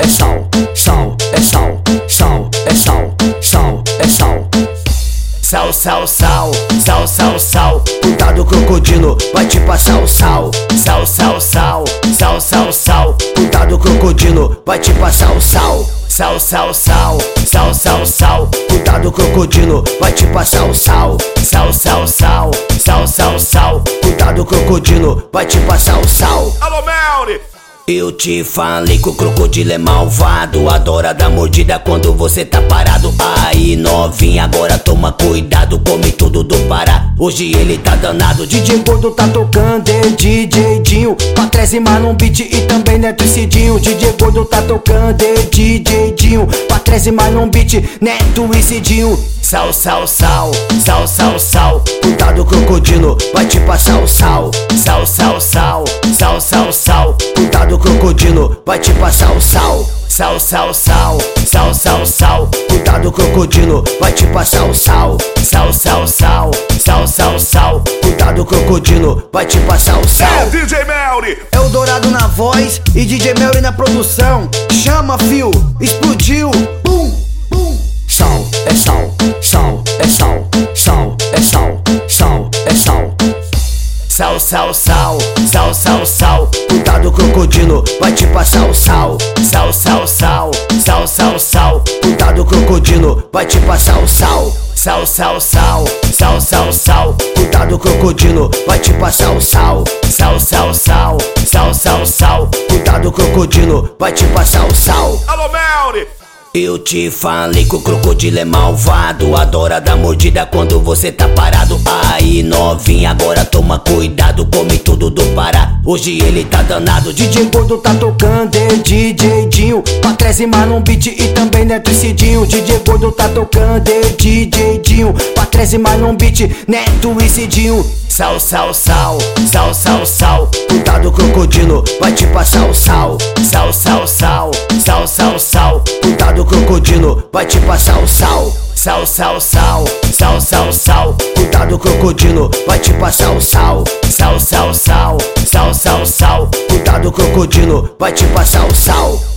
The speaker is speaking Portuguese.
é sal, sal, é sal, sal, é sal, sal, é sal. Sal, sal, sal, sal, sal, sal. Cuidado, crocodilo, vai te passar o sal. Sal, sal, sal, sal, sal, sal. Cuidado, crocodilo, vai te passar o sal. Sal, sal, sal, sal, sal, sal. Cuidado, crocodilo, vai te passar o sal. Sal, sal, sal, sal, sal, sal. Cuidado, crocodilo, vai te passar o sal. Alô, Melri! Eu te falei que o crocodilo é malvado Adora dar mordida quando você tá parado. Aí novinha, agora toma cuidado Come tudo do Pará, hoje ele tá danado DJ Gordo tá tocando, é DJ Dinho Patrese Marlon Beat e também Neto e Cidinho DJ Gordo tá tocando, é DJ Dinho Patrese Marlon Beat, Neto e Cidinho Sal, sal, sal, sal, sal, sal. Cuidado crocodilo, vai te passar o sal Sal, vai te passar o sal Sal, sal, sal, sal, sal, sal Cuidado crocodilo, vai te passar o sal Sal, sal, sal, sal, sal, sal Cuidado crocodilo, vai te passar o sal É DJ Melri! É o Dourado na voz e DJ Melry na produção. Chama, fio, explodiu. Sal, sal, sal, sal, sal, sal. Cuidado, crocodilo, vai te passar o sal. Sal, sal, sal, sal, sal, sal. Cuidado, crocodilo, vai te passar o sal. Sal, sal, sal, sal, sal, sal. Cuidado, crocodilo, vai te passar o sal. Sal, sal, sal, sal, sal, sal. Crocodilo, vai te passar o sal. Alô, Melri! Eu te falei que o crocodilo é malvado Adora dar mordida quando você tá parado Aí novinha, agora toma cuidado Come tudo do Pará, hoje ele tá danado DJ Gordo tá tocando, é DJ Dinho. Patrese Marlon Beat e também Neto e Cidinho DJ Gordo tá tocando, é DJ Dinho. Patrese Marlon Beat, Neto e Cidinho Sal, sal, sal, sal, sal, sal. Cuidado crocodilo, vai te passar o sal. Sal, sal, sal, sal, sal, sal. Cuidado crocodilo, vai te passar o sal Sal, sal, sal, sal, sal, sal. Cuidado crocodilo, vai te passar o sal. Sal, sal, sal, sal, sal, sal. Cuidado crocodilo, vai te passar o sal